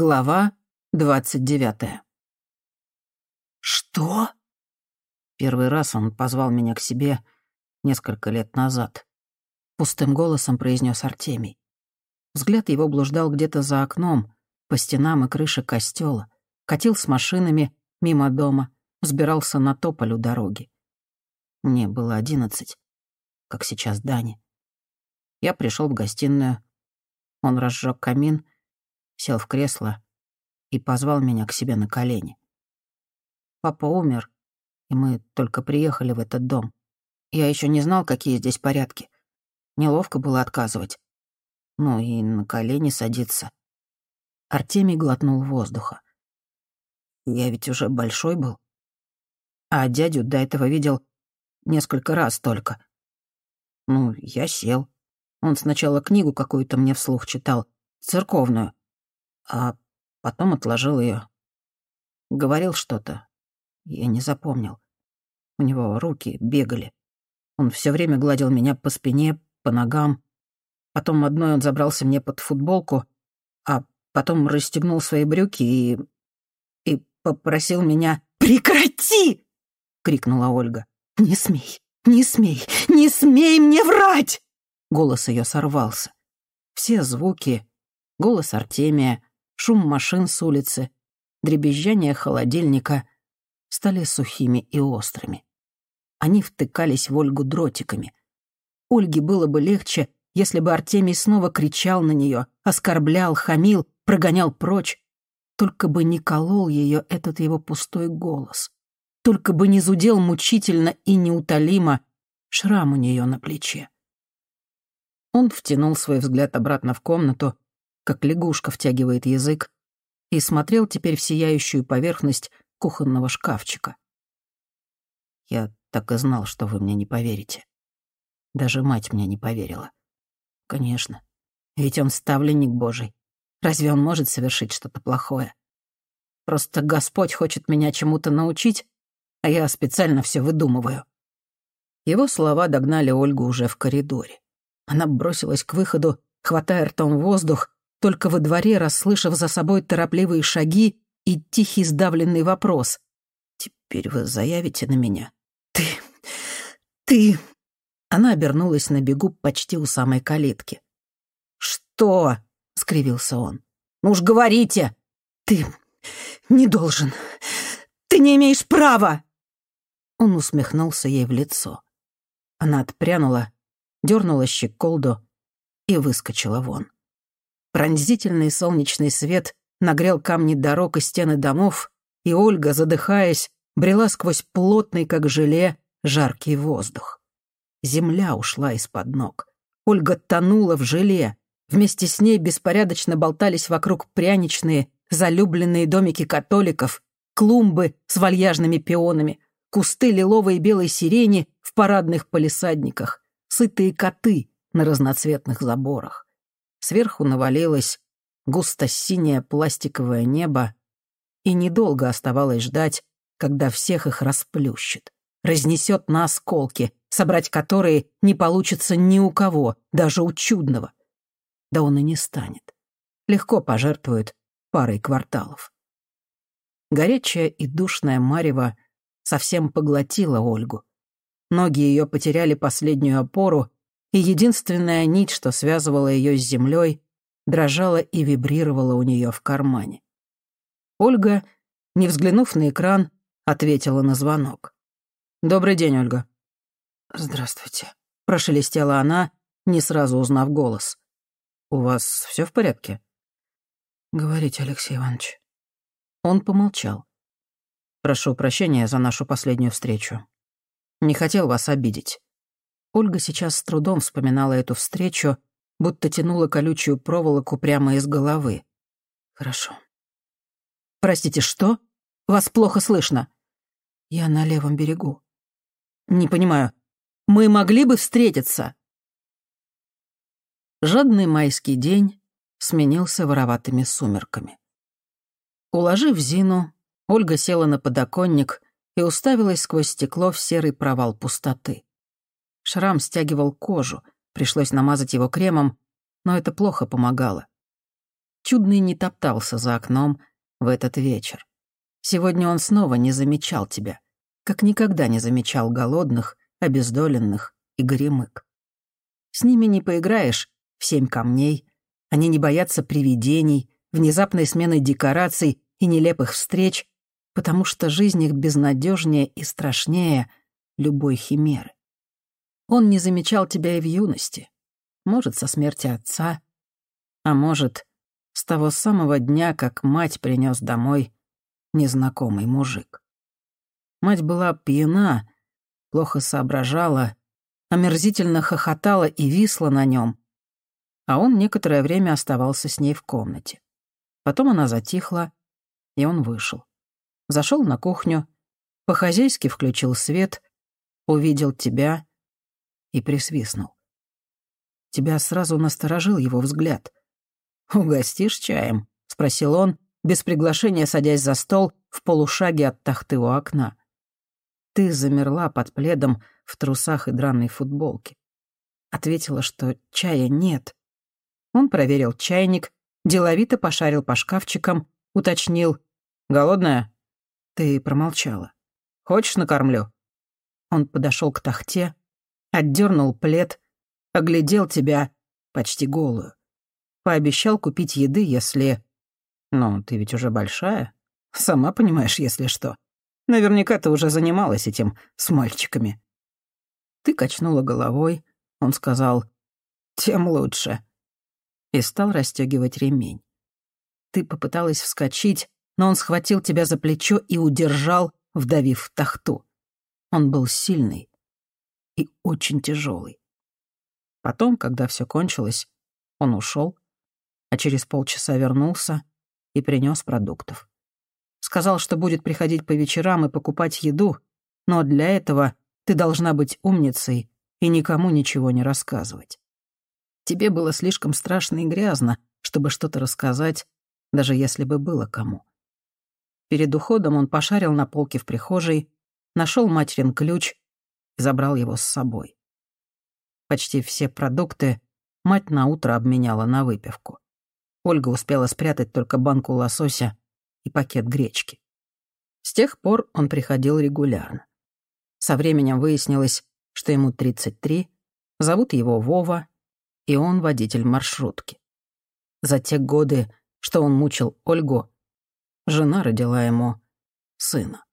Глава двадцать девятая. «Что?» Первый раз он позвал меня к себе несколько лет назад. Пустым голосом произнес Артемий. Взгляд его блуждал где-то за окном, по стенам и крыше костела, катил с машинами мимо дома, взбирался на тополю дороги. Мне было одиннадцать, как сейчас Дани. Я пришел в гостиную. Он разжег камин, сел в кресло и позвал меня к себе на колени. Папа умер, и мы только приехали в этот дом. Я еще не знал, какие здесь порядки. Неловко было отказывать. Ну и на колени садиться. Артемий глотнул воздуха. Я ведь уже большой был. А дядю до этого видел несколько раз только. Ну, я сел. Он сначала книгу какую-то мне вслух читал, церковную, а потом отложил ее. Говорил что-то. Я не запомнил. У него руки бегали. Он все время гладил меня по спине, по ногам. Потом одной он забрался мне под футболку, а потом расстегнул свои брюки и... и попросил меня «Прекрати!» — крикнула Ольга. «Не смей, не смей, не смей мне врать!» Голос ее сорвался. Все звуки, голос Артемия, шум машин с улицы, дребезжание холодильника стали сухими и острыми. Они втыкались в Ольгу дротиками. Ольге было бы легче, если бы Артемий снова кричал на нее, оскорблял, хамил, прогонял прочь. Только бы не колол ее этот его пустой голос. Только бы не зудел мучительно и неутолимо шрам у нее на плече. Он втянул свой взгляд обратно в комнату, как лягушка втягивает язык, и смотрел теперь в сияющую поверхность кухонного шкафчика. Я так и знал, что вы мне не поверите. Даже мать мне не поверила. Конечно. Ведь он ставленник Божий. Разве он может совершить что-то плохое? Просто Господь хочет меня чему-то научить, а я специально все выдумываю. Его слова догнали Ольгу уже в коридоре. Она бросилась к выходу, хватая ртом воздух, только во дворе, расслышав за собой торопливые шаги и тихий сдавленный вопрос. «Теперь вы заявите на меня?» «Ты... ты...» Она обернулась на бегу почти у самой калитки. «Что?» — скривился он. «Ну уж говорите!» «Ты не должен. Ты не имеешь права!» Он усмехнулся ей в лицо. Она отпрянула, дернула щеколду и выскочила вон. Пронзительный солнечный свет нагрел камни дорог и стены домов, и Ольга, задыхаясь, брела сквозь плотный, как желе, жаркий воздух. Земля ушла из-под ног. Ольга тонула в желе. Вместе с ней беспорядочно болтались вокруг пряничные, залюбленные домики католиков, клумбы с вальяжными пионами, кусты лиловой и белой сирени в парадных палисадниках, сытые коты на разноцветных заборах. Сверху навалилось густо-синее пластиковое небо, и недолго оставалось ждать, когда всех их расплющит, разнесет на осколки, собрать которые не получится ни у кого, даже у чудного. Да он и не станет. Легко пожертвует парой кварталов. Горячая и душная марево совсем поглотила Ольгу. Ноги ее потеряли последнюю опору, и единственная нить, что связывала ее с землей, дрожала и вибрировала у нее в кармане. Ольга, не взглянув на экран, ответила на звонок. «Добрый день, Ольга». «Здравствуйте», — прошелестела она, не сразу узнав голос. «У вас все в порядке?» «Говорите, Алексей Иванович». Он помолчал. «Прошу прощения за нашу последнюю встречу. Не хотел вас обидеть. Ольга сейчас с трудом вспоминала эту встречу, будто тянула колючую проволоку прямо из головы. «Хорошо». «Простите, что? Вас плохо слышно». «Я на левом берегу». «Не понимаю. Мы могли бы встретиться?» Жадный майский день сменился вороватыми сумерками. Уложив Зину, Ольга села на подоконник и уставилась сквозь стекло в серый провал пустоты. Шрам стягивал кожу, пришлось намазать его кремом, но это плохо помогало. Чудный не топтался за окном в этот вечер. Сегодня он снова не замечал тебя, как никогда не замечал голодных, обездоленных и горемык. С ними не поиграешь в семь камней, они не боятся привидений, внезапной смены декораций и нелепых встреч, потому что жизнь их безнадежнее и страшнее любой химеры. Он не замечал тебя и в юности, может, со смерти отца, а может, с того самого дня, как мать принес домой незнакомый мужик. Мать была пьяна, плохо соображала, омерзительно хохотала и висла на нем, а он некоторое время оставался с ней в комнате. Потом она затихла, и он вышел. Зашел на кухню, по-хозяйски включил свет, увидел тебя и присвистнул. Тебя сразу насторожил его взгляд. «Угостишь чаем?» — спросил он, без приглашения садясь за стол в полушаге от тахты у окна. Ты замерла под пледом в трусах и драной футболке. Ответила, что чая нет. Он проверил чайник, деловито пошарил по шкафчикам, уточнил. «Голодная?» Ты промолчала. «Хочешь, накормлю?» Он подошел к тахте, отдернул плед, оглядел тебя почти голую. Пообещал купить еды, если... Ну, ты ведь уже большая. Сама понимаешь, если что. Наверняка ты уже занималась этим с мальчиками. Ты качнула головой. Он сказал, тем лучше. И стал расстегивать ремень. Ты попыталась вскочить, но он схватил тебя за плечо и удержал, вдавив в тахту. Он был сильный и очень тяжелый. Потом, когда все кончилось, он ушел, а через полчаса вернулся и принес продуктов. Сказал, что будет приходить по вечерам и покупать еду, но для этого ты должна быть умницей и никому ничего не рассказывать. Тебе было слишком страшно и грязно, чтобы что-то рассказать, даже если бы было кому. Перед уходом он пошарил на полке в прихожей, нашел материн ключ забрал его с собой. Почти все продукты мать на утро обменяла на выпивку. Ольга успела спрятать только банку лосося и пакет гречки. С тех пор он приходил регулярно. Со временем выяснилось, что ему 33, зовут его Вова, и он водитель маршрутки. За те годы, что он мучил Ольгу, жена родила ему сына.